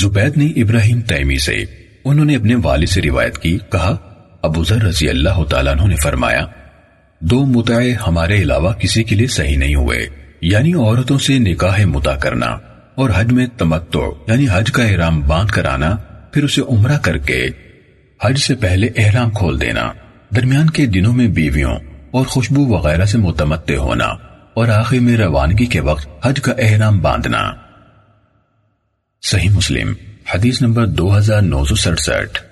زبید نے ابراہیم تیمی سے انہوں نے اپنے والد سے روایت کی، کہا، ابو ذر رضی اللہ تعالیٰ عنہ نے فرمایا، دو متعے ہمارے علاوہ کسی کے لیے صحیح نہیں ہوئے یعنی عورتوں سے نکاح متا کرنا اور حج میں تمتع یعنی حج کا احرام باندھ کر آنا، پھر اسے عمرہ کر کے حج سے پہلے احرام کھول دینا، درمیان کے دنوں میں بیویوں اور خوشبو وغیرہ سے متمتع ہونا اور آخر میں روانگی کے وقت حج کا احرام باندھنا۔ حج کا احرام باندھنا صحیح مسلم حدیث نمبر دو